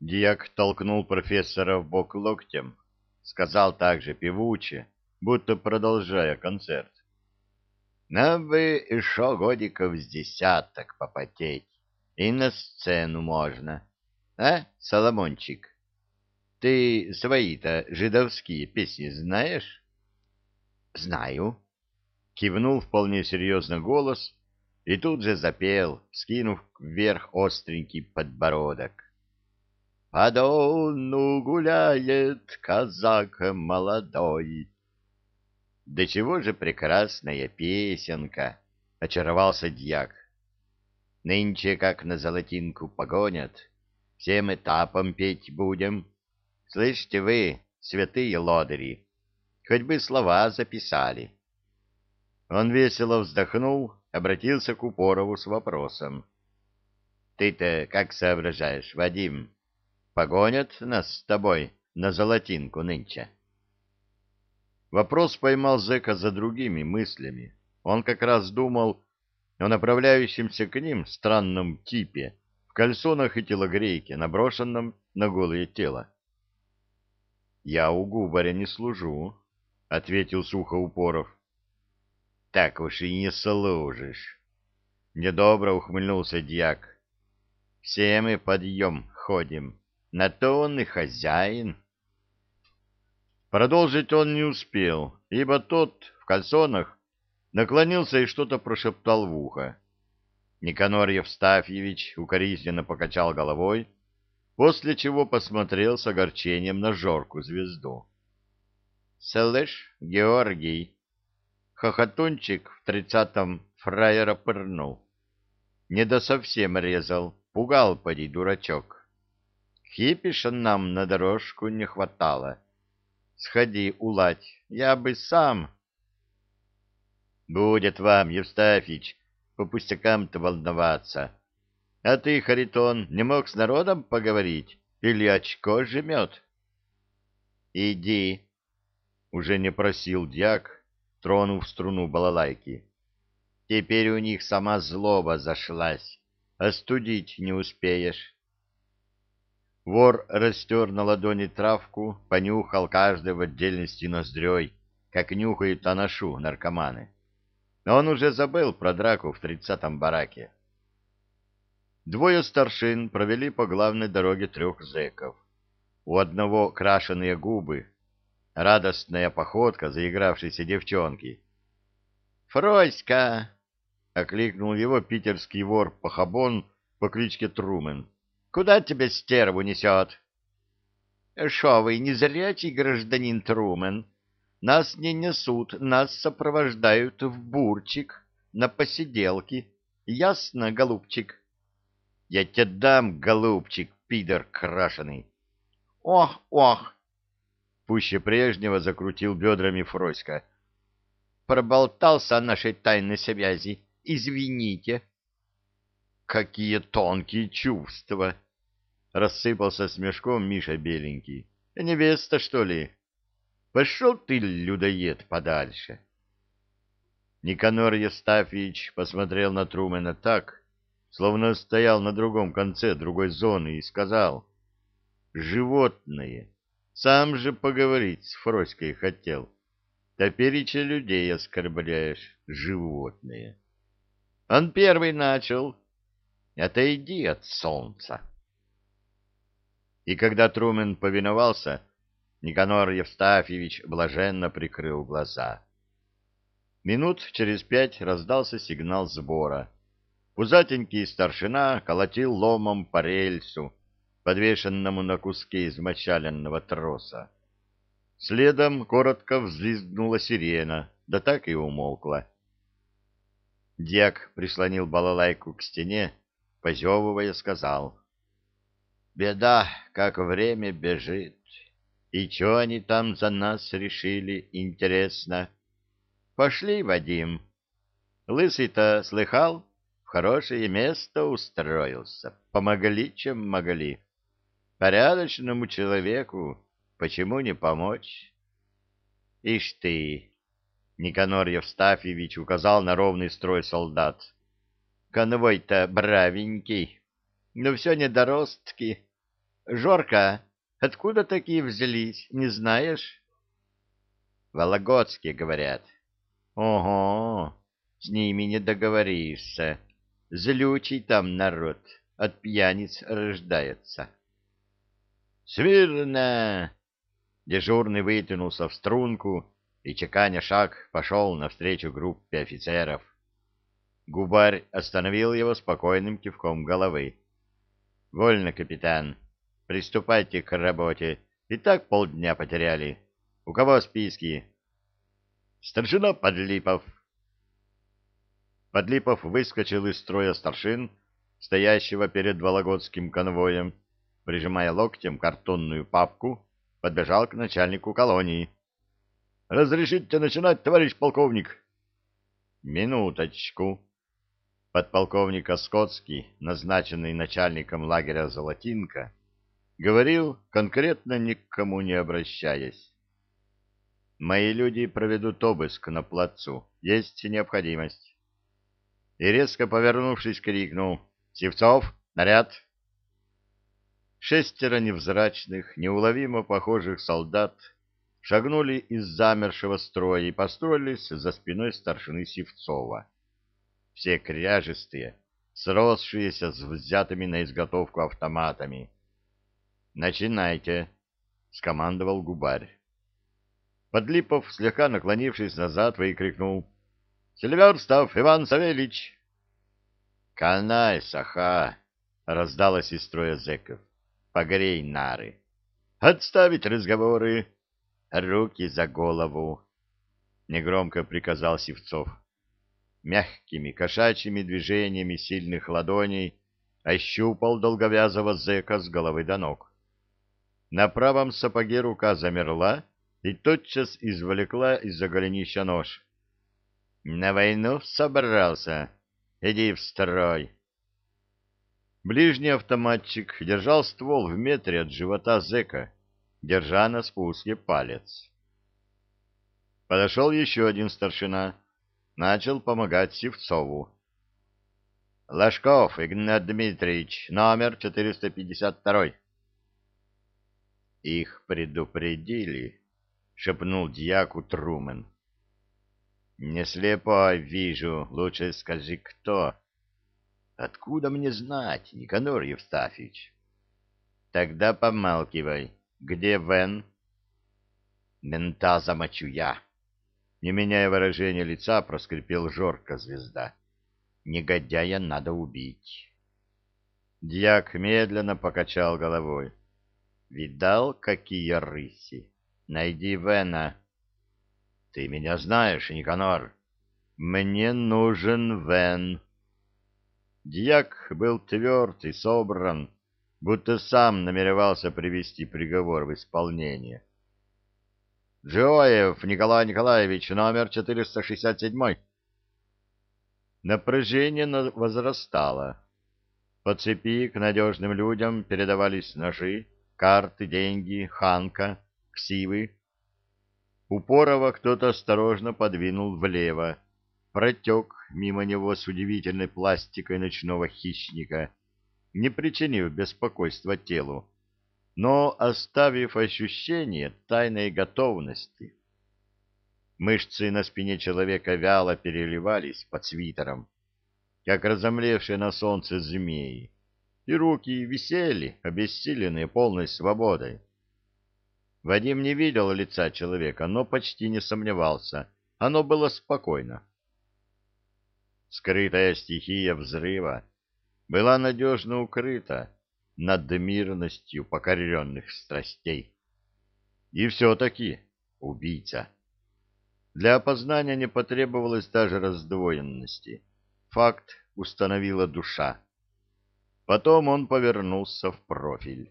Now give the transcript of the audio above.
Диак толкнул профессора в бок локтем, сказал также певуче, будто продолжая концерт. Нам бы еще годиков с десяток попотеть, и на сцену можно. А, Соломончик? Ты свои-то жидовские песни знаешь? Знаю. Кивнул вполне серьезно голос и тут же запел, скинув вверх остренький подбородок. По дону гуляет казак молодой. Да чего же прекрасная песенка, очаровался дьяк. Нынче, как на золотинку погонят, всем этапом петь будем. Слышите вы, святые лодыри, хоть бы слова записали. Он весело вздохнул, обратился к Упорову с вопросом. — Ты-то как соображаешь, Вадим? Погонят нас с тобой на золотинку нынче? Вопрос поймал зэка за другими мыслями. Он как раз думал о направляющемся к ним странном типе в кальсонах и телогрейке, наброшенном на голое тело. «Я у губаря не служу», — ответил сухо Упоров. «Так уж и не служишь», — недобро ухмыльнулся дьяк. «Все мы подъем ходим, на то он и хозяин». Продолжить он не успел, ибо тот в кальсонах наклонился и что-то прошептал в ухо. Никанор Евстафьевич укоризненно покачал головой, после чего посмотрел с огорчением на жорку звезду. — Слышь, Георгий, хохотунчик в тридцатом фраера пырнул. Не до совсем резал, пугал, поди, дурачок. Хипиша нам на дорожку не хватало. Сходи, уладь, я бы сам... Будет вам, Евстафич, по пустякам-то волноваться. А ты, Харитон, не мог с народом поговорить? Или очко жмет? Иди, уже не просил дьяк, тронув струну балалайки. Теперь у них сама злоба зашлась, остудить не успеешь. Вор растер на ладони травку, понюхал каждый в отдельности ноздрёй, как нюхают анашу наркоманы. Но он уже забыл про драку в тридцатом бараке. Двое старшин провели по главной дороге трех зэков. У одного крашеные губы, радостная походка заигравшейся девчонки. «Фроська!» — окликнул его питерский вор-похабон по кличке Трумен. «Куда тебя стерву несет?» «Шо вы, не зрячий гражданин Трумен?» Нас не несут, нас сопровождают в бурчик, на посиделки. Ясно, голубчик? Я тебе дам, голубчик, пидор крашеный. Ох, ох! Пуще прежнего закрутил бедрами Фроська. Проболтался о нашей тайной связи. Извините. Какие тонкие чувства! Рассыпался смешком Миша Беленький. Невеста, что ли? Пошел ты, людоед, подальше. Никанор Евстафьевич посмотрел на Трумена так, словно стоял на другом конце другой зоны, и сказал, «Животное, сам же поговорить с Фроськой хотел. Топереча людей оскорбляешь, животное». Он первый начал. Отойди от солнца. И когда Трумен повиновался, Никанор Евстафьевич блаженно прикрыл глаза. Минут через пять раздался сигнал сбора. Пузатенький старшина колотил ломом по рельсу, подвешенному на куске измочаленного троса. Следом коротко взвизгнула сирена, да так и умолкла. Дьяк прислонил балалайку к стене, позевывая, сказал. «Беда, как время бежит. И что они там за нас решили, интересно? Пошли, Вадим. Лысый-то слыхал? В хорошее место устроился. Помогли, чем могли. Порядочному человеку почему не помочь? Ишь ты! Никанор Евстафьевич указал на ровный строй солдат. Конвой-то бравенький, но все недоростки. Жорка, откуда такие взялись, не знаешь? Вологодские, говорят. Ого, с ними не договоришься. Злючий там народ, от пьяниц рождается. Смирно! Дежурный вытянулся в струнку и, чеканя шаг, пошел навстречу группе офицеров. Губарь остановил его спокойным кивком головы. — Вольно, капитан. Приступайте к работе. И так полдня потеряли. У кого списки? — Старшина Подлипов. Подлипов выскочил из строя старшин, стоящего перед Вологодским конвоем, прижимая локтем картонную папку, подбежал к начальнику колонии. — Разрешите начинать, товарищ полковник? — Минуточку. Подполковник Оскотский, назначенный начальником лагеря «Золотинка», говорил, конкретно ни к кому не обращаясь. «Мои люди проведут обыск на плацу. Есть необходимость». И резко повернувшись, крикнул «Севцов, наряд!» Шестеро невзрачных, неуловимо похожих солдат шагнули из замершего строя и построились за спиной старшины Севцова. Все кряжестые, сросшиеся с взятыми на изготовку автоматами. «Начинайте», — скомандовал губарь. Подлипов, слегка наклонившись назад, выкрикнул. «Селиверстов Иван Савельич!» «Канай, Саха!» — раздалось из строя зэков погрей нары. Отставить разговоры. Руки за голову. Негромко приказал Севцов. Мягкими кошачьими движениями сильных ладоней ощупал долговязого зэка с головы до ног. На правом сапоге рука замерла и тотчас извлекла из-за голенища нож. — На войну собрался? Иди в строй. Ближний автоматчик держал ствол в метре от живота зэка, держа на спуске палец. Подошел еще один старшина, начал помогать Севцову. «Ложков Игнат Дмитриевич, номер 452». «Их предупредили», — шепнул дьяку Трумен. «Не слепой вижу, лучше скажи, кто». Откуда мне знать, Никанор Евстафьевич? Тогда помалкивай. Где Вен? Мента замочу я. Не меняя выражения лица, проскрипел Жорка звезда. Негодяя надо убить. Дьяк медленно покачал головой. Видал, какие рыси? Найди Вена. Ты меня знаешь, Никанор. Мне нужен Вен. Дьяк был тверд и собран, будто сам намеревался привести приговор в исполнение. «Джоев Николай Николаевич, номер 467». Напряжение возрастало. По цепи к надежным людям передавались ножи, карты, деньги, ханка, ксивы. Упорова кто-то осторожно подвинул влево, протек мимо него с удивительной пластикой ночного хищника, не причинив беспокойства телу, но оставив ощущение тайной готовности. Мышцы на спине человека вяло переливались под свитером, как разомлевшие на солнце змеи, и руки висели, обессиленные полной свободой. Вадим не видел лица человека, но почти не сомневался, оно было спокойно скрытая стихия взрыва, была надежно укрыта над мирностью покоренных страстей. И все-таки убийца. Для опознания не потребовалось даже раздвоенности. Факт установила душа. Потом он повернулся в профиль.